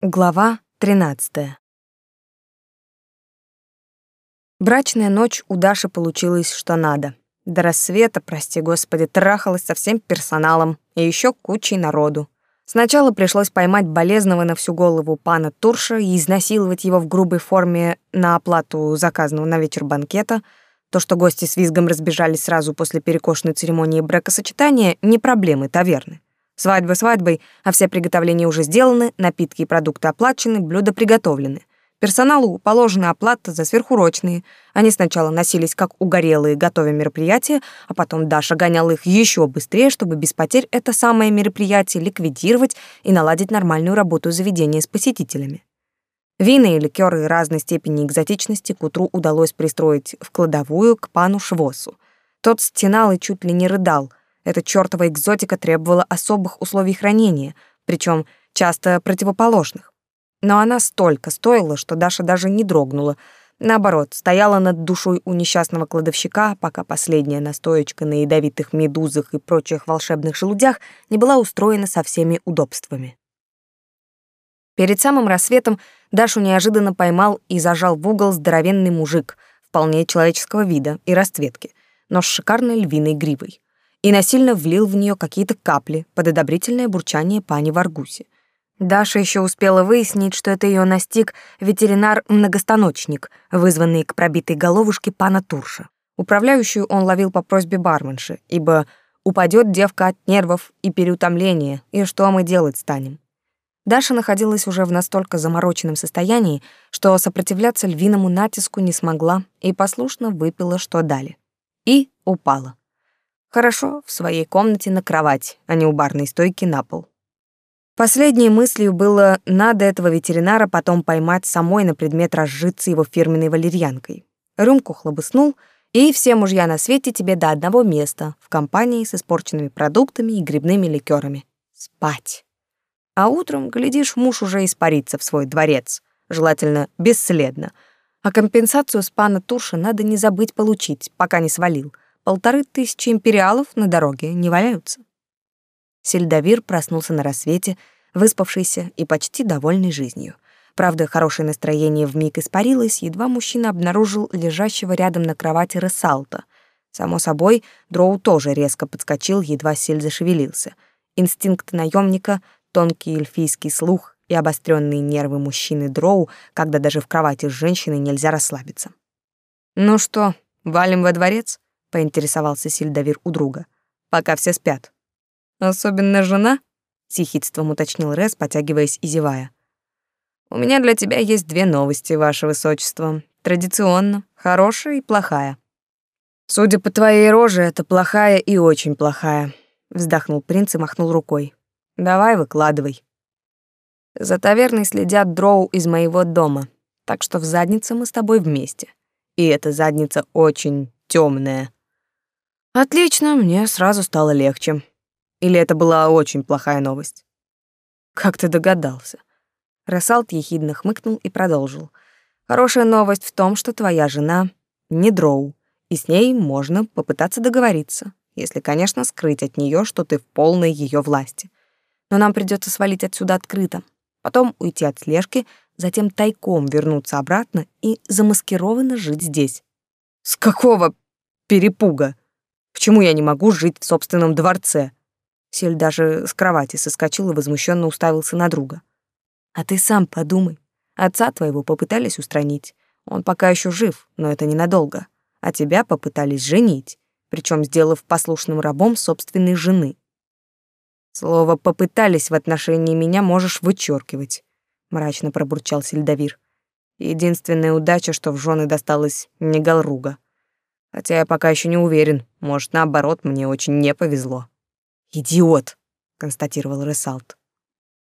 Глава 13. Брачная ночь у Даши получилась что надо. До рассвета, прости господи, трахалась со всем персоналом и еще кучей народу. Сначала пришлось поймать болезного на всю голову пана Турша и изнасиловать его в грубой форме на оплату заказанного на вечер банкета. То, что гости с визгом разбежались сразу после перекошенной церемонии бракосочетания, не проблемы таверны. Свадьба свадьбой, а все приготовления уже сделаны, напитки и продукты оплачены, блюда приготовлены. Персоналу положена оплата за сверхурочные. Они сначала носились как угорелые, готовя мероприятие, а потом Даша гоняла их еще быстрее, чтобы без потерь это самое мероприятие ликвидировать и наладить нормальную работу заведения с посетителями. Вина и ликеры разной степени экзотичности к утру удалось пристроить в кладовую к пану Швосу. Тот стенал и чуть ли не рыдал, эта чёртова экзотика требовала особых условий хранения, причем часто противоположных. Но она столько стоила, что Даша даже не дрогнула. Наоборот, стояла над душой у несчастного кладовщика, пока последняя настоечка на ядовитых медузах и прочих волшебных желудях не была устроена со всеми удобствами. Перед самым рассветом Дашу неожиданно поймал и зажал в угол здоровенный мужик, вполне человеческого вида и расцветки, но с шикарной львиной гривой и насильно влил в нее какие-то капли под одобрительное бурчание пани Варгуси. Даша еще успела выяснить, что это ее настиг ветеринар-многостаночник, вызванный к пробитой головушке пана Турша. Управляющую он ловил по просьбе барменши, ибо упадет девка от нервов и переутомления, и что мы делать станем? Даша находилась уже в настолько замороченном состоянии, что сопротивляться львиному натиску не смогла и послушно выпила, что дали. И упала. Хорошо, в своей комнате на кровать, а не у барной стойки на пол. Последней мыслью было, надо этого ветеринара потом поймать самой на предмет разжиться его фирменной валерьянкой. Рюмку хлобыснул, и все мужья на свете тебе до одного места, в компании с испорченными продуктами и грибными ликерами. Спать. А утром, глядишь, муж уже испарится в свой дворец, желательно бесследно. А компенсацию с пана Туша надо не забыть получить, пока не свалил — Полторы тысячи империалов на дороге не валяются. Сельдовир проснулся на рассвете, выспавшийся и почти довольный жизнью. Правда, хорошее настроение вмиг испарилось, едва мужчина обнаружил лежащего рядом на кровати Рессалта. Само собой, Дроу тоже резко подскочил, едва Сель зашевелился. Инстинкт наемника, тонкий эльфийский слух и обостренные нервы мужчины Дроу, когда даже в кровати с женщиной нельзя расслабиться. «Ну что, валим во дворец?» Поинтересовался Сильдавир у друга. Пока все спят. Особенно жена? с ехидством уточнил Рес, потягиваясь и зевая. У меня для тебя есть две новости, ваше высочество. Традиционно, хорошая и плохая. Судя по твоей роже, это плохая и очень плохая, вздохнул принц и махнул рукой. Давай, выкладывай. За таверной следят дроу из моего дома, так что в заднице мы с тобой вместе. И эта задница очень темная. Отлично, мне сразу стало легче. Или это была очень плохая новость? Как ты догадался? Рассалт ехидно хмыкнул и продолжил. Хорошая новость в том, что твоя жена не дроу, и с ней можно попытаться договориться, если, конечно, скрыть от нее, что ты в полной ее власти. Но нам придется свалить отсюда открыто, потом уйти от слежки, затем тайком вернуться обратно и замаскированно жить здесь. С какого перепуга? Почему я не могу жить в собственном дворце? Сель даже с кровати соскочил и возмущенно уставился на друга. А ты сам подумай. Отца твоего попытались устранить. Он пока еще жив, но это ненадолго. А тебя попытались женить, причем сделав послушным рабом собственной жены. Слово «попытались» в отношении меня можешь вычеркивать, мрачно пробурчал Сельдовир. Единственная удача, что в жены досталась не Галруга. Хотя я пока еще не уверен. Может, наоборот, мне очень не повезло. Идиот, констатировал Ресалт.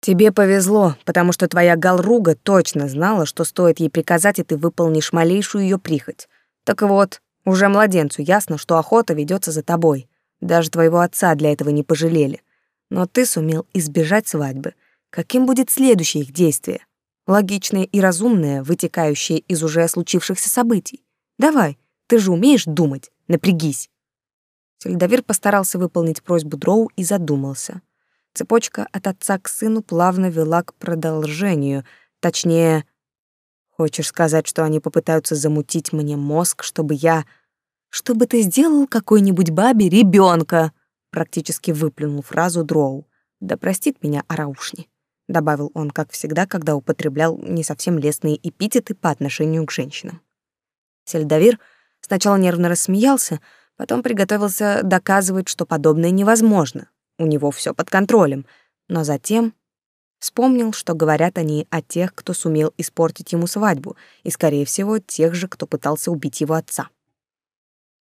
Тебе повезло, потому что твоя Галруга точно знала, что стоит ей приказать, и ты выполнишь малейшую ее прихоть. Так вот, уже младенцу ясно, что охота ведется за тобой. Даже твоего отца для этого не пожалели. Но ты сумел избежать свадьбы. Каким будет следующее их действие? Логичное и разумное, вытекающее из уже случившихся событий. Давай, ты же умеешь думать. Напрягись. Сельдовир постарался выполнить просьбу Дроу и задумался. Цепочка от отца к сыну плавно вела к продолжению, точнее, хочешь сказать, что они попытаются замутить мне мозг, чтобы я... Чтобы ты сделал какой-нибудь бабе ребенка, практически выплюнул фразу Дроу. Да простит меня Араушни, добавил он, как всегда, когда употреблял не совсем лестные эпитеты по отношению к женщинам. Сельдовир сначала нервно рассмеялся, потом приготовился доказывать, что подобное невозможно. У него все под контролем, но затем вспомнил, что говорят они о тех, кто сумел испортить ему свадьбу, и, скорее всего, тех же, кто пытался убить его отца.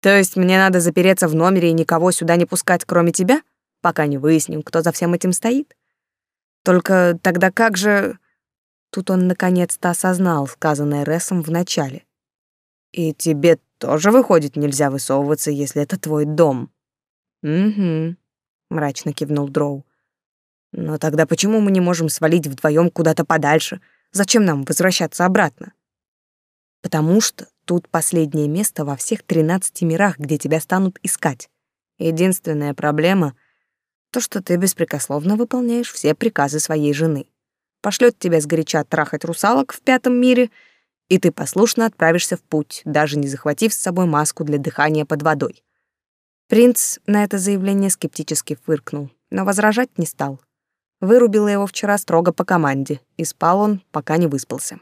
То есть мне надо запереться в номере и никого сюда не пускать, кроме тебя, пока не выясним, кто за всем этим стоит? Только тогда как же... Тут он наконец-то осознал сказанное Рессом в начале. И тебе тоже, выходит, нельзя высовываться, если это твой дом. Угу, мрачно кивнул Дроу. Но тогда почему мы не можем свалить вдвоем куда-то подальше? Зачем нам возвращаться обратно? Потому что тут последнее место во всех тринадцати мирах, где тебя станут искать. Единственная проблема — то, что ты беспрекословно выполняешь все приказы своей жены. Пошлет тебя сгоряча трахать русалок в пятом мире, и ты послушно отправишься в путь, даже не захватив с собой маску для дыхания под водой. Принц на это заявление скептически фыркнул, но возражать не стал. Вырубила его вчера строго по команде, и спал он, пока не выспался.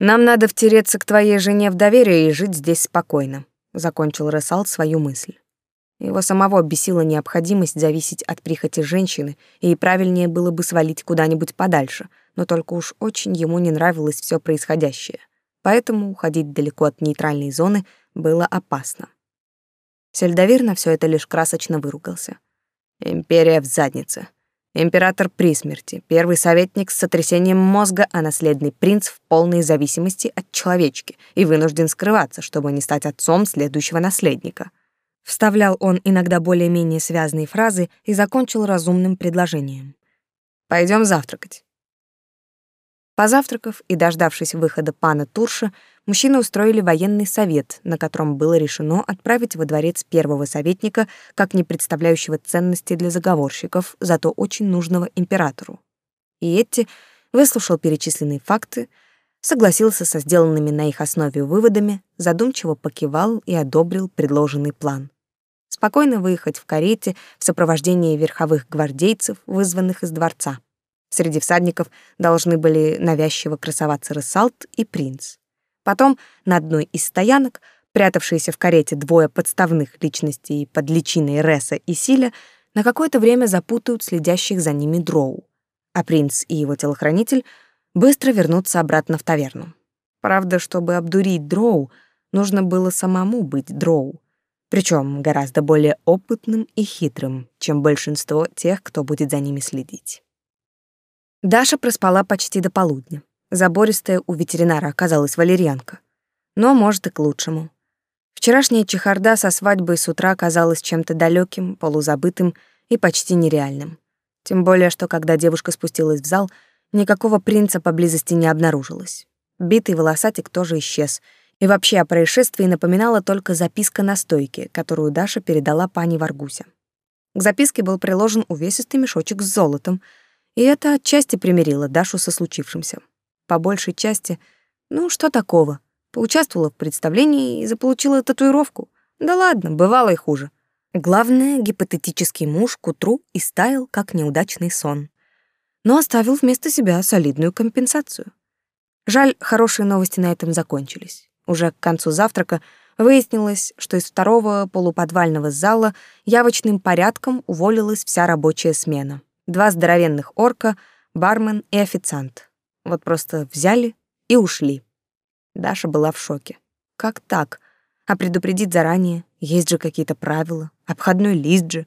Нам надо втереться к твоей жене в доверие и жить здесь спокойно, закончил Ресал свою мысль. Его самого бесила необходимость зависеть от прихоти женщины, и правильнее было бы свалить куда-нибудь подальше, но только уж очень ему не нравилось все происходящее. Поэтому уходить далеко от нейтральной зоны было опасно. Сельдовир на все это лишь красочно выругался. Империя в заднице. Император при смерти, первый советник с сотрясением мозга, а наследный принц в полной зависимости от человечки и вынужден скрываться, чтобы не стать отцом следующего наследника. Вставлял он иногда более-менее связные фразы и закончил разумным предложением. Пойдем завтракать. Позавтракав и дождавшись выхода пана Турша, мужчины устроили военный совет, на котором было решено отправить во дворец первого советника, как не представляющего ценности для заговорщиков, зато очень нужного императору. И Этти выслушал перечисленные факты, согласился со сделанными на их основе выводами, задумчиво покивал и одобрил предложенный план. Спокойно выехать в карете в сопровождении верховых гвардейцев, вызванных из дворца. Среди всадников должны были навязчиво красоваться Рысалт и принц. Потом на одной из стоянок, прятавшиеся в карете двое подставных личностей под личиной Реса и Силя, на какое-то время запутают следящих за ними дроу, а принц и его телохранитель быстро вернутся обратно в таверну. Правда, чтобы обдурить дроу, нужно было самому быть дроу, причем гораздо более опытным и хитрым, чем большинство тех, кто будет за ними следить. Даша проспала почти до полудня. Забористая у ветеринара оказалась валерьянка. Но, может, и к лучшему. Вчерашняя чехарда со свадьбой с утра казалась чем-то далеким, полузабытым и почти нереальным. Тем более, что когда девушка спустилась в зал, никакого принца поблизости не обнаружилось. Битый волосатик тоже исчез, и вообще о происшествии напоминала только записка на стойке, которую Даша передала пани Варгуся. К записке был приложен увесистый мешочек с золотом — и это отчасти примирило Дашу со случившимся. По большей части, ну что такого? Поучаствовала в представлении и заполучила татуировку. Да ладно, бывало и хуже. Главное, гипотетический муж к утру истаял, как неудачный сон. Но оставил вместо себя солидную компенсацию. Жаль, хорошие новости на этом закончились. Уже к концу завтрака выяснилось, что из второго полуподвального зала явочным порядком уволилась вся рабочая смена два здоровенных орка, бармен и официант. Вот просто взяли и ушли. Даша была в шоке. Как так? А предупредить заранее? Есть же какие-то правила, обходной лист же.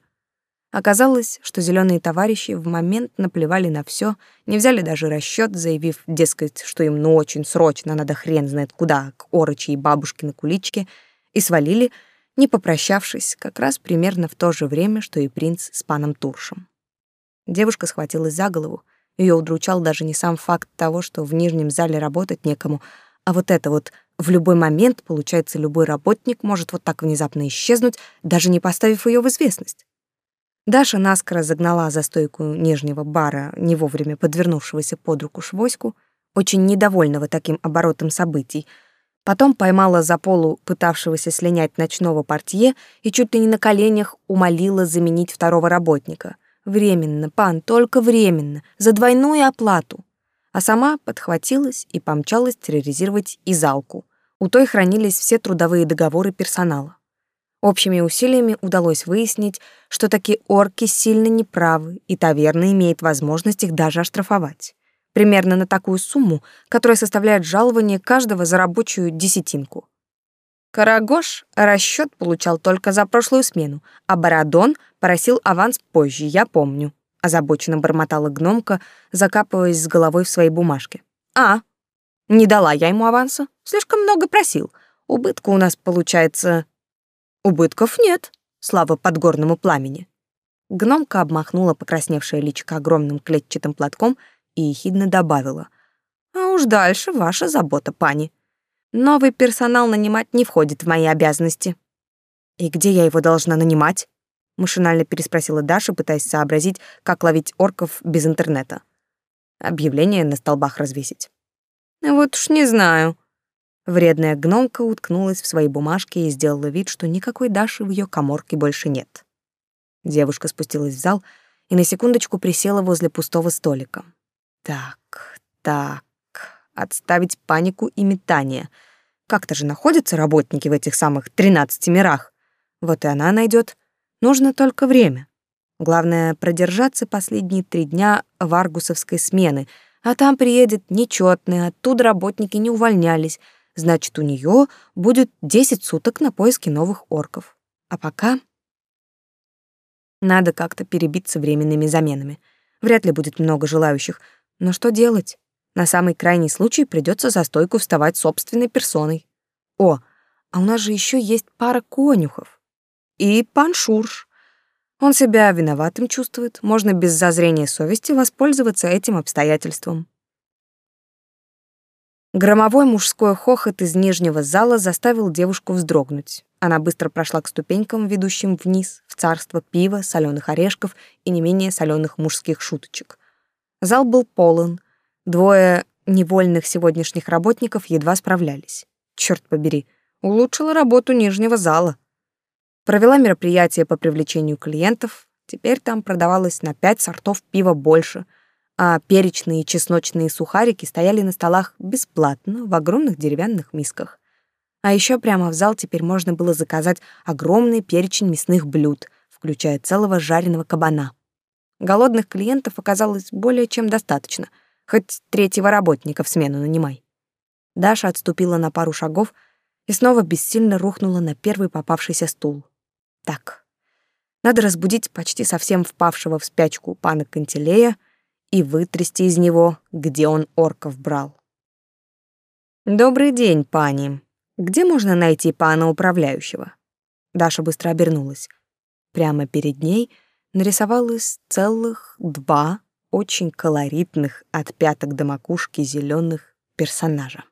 Оказалось, что зеленые товарищи в момент наплевали на все, не взяли даже расчет, заявив, дескать, что им ну очень срочно надо хрен знает куда, к Орочи и на куличке, и свалили, не попрощавшись, как раз примерно в то же время, что и принц с паном Туршем. Девушка схватилась за голову. Ее удручал даже не сам факт того, что в нижнем зале работать некому, а вот это вот в любой момент, получается, любой работник может вот так внезапно исчезнуть, даже не поставив ее в известность. Даша наскоро загнала за стойку нижнего бара не вовремя подвернувшегося под руку швоську, очень недовольного таким оборотом событий, потом поймала за полу пытавшегося слинять ночного портье и чуть ли не на коленях умолила заменить второго работника. Временно, пан, только временно, за двойную оплату. А сама подхватилась и помчалась терроризировать Изалку. У той хранились все трудовые договоры персонала. Общими усилиями удалось выяснить, что такие орки сильно неправы, и таверна имеет возможность их даже оштрафовать. Примерно на такую сумму, которая составляет жалование каждого за рабочую десятинку. Карагош расчет получал только за прошлую смену, а Барадон просил аванс позже, я помню. Озабоченно бормотала гномка, закапываясь с головой в свои бумажки. «А, не дала я ему аванса, слишком много просил. Убытка у нас получается Убытков нет, слава подгорному пламени. Гномка обмахнула покрасневшее личико огромным клетчатым платком и ехидно добавила. «А уж дальше ваша забота, пани. Новый персонал нанимать не входит в мои обязанности». «И где я его должна нанимать?» Машинально переспросила Даша, пытаясь сообразить, как ловить орков без интернета. Объявление на столбах развесить. «Вот уж не знаю», Вредная гномка уткнулась в свои бумажки и сделала вид, что никакой Даши в ее коморке больше нет. Девушка спустилась в зал и на секундочку присела возле пустого столика. Так, так, отставить панику и метание. Как-то же находятся работники в этих самых тринадцати мирах. Вот и она найдет. Нужно только время. Главное — продержаться последние три дня в аргусовской смены, а там приедет нечетный, оттуда работники не увольнялись — Значит, у нее будет 10 суток на поиски новых орков. А пока надо как-то перебиться временными заменами. Вряд ли будет много желающих, но что делать? На самый крайний случай придется за стойку вставать собственной персоной. О, а у нас же еще есть пара конюхов. И пан Шурш. Он себя виноватым чувствует, можно без зазрения совести воспользоваться этим обстоятельством. Громовой мужской хохот из нижнего зала заставил девушку вздрогнуть. Она быстро прошла к ступенькам, ведущим вниз, в царство пива, соленых орешков и не менее соленых мужских шуточек. Зал был полон. Двое невольных сегодняшних работников едва справлялись. Черт побери, улучшила работу нижнего зала. Провела мероприятие по привлечению клиентов. Теперь там продавалось на пять сортов пива больше — а перечные и чесночные сухарики стояли на столах бесплатно в огромных деревянных мисках. А еще прямо в зал теперь можно было заказать огромный перечень мясных блюд, включая целого жареного кабана. Голодных клиентов оказалось более чем достаточно, хоть третьего работника в смену нанимай. Даша отступила на пару шагов и снова бессильно рухнула на первый попавшийся стул. Так, надо разбудить почти совсем впавшего в спячку пана Кантилея, и вытрясти из него, где он орков брал. «Добрый день, пани. Где можно найти пана управляющего?» Даша быстро обернулась. Прямо перед ней нарисовалось целых два очень колоритных от пяток до макушки зеленых персонажа.